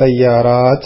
سيارات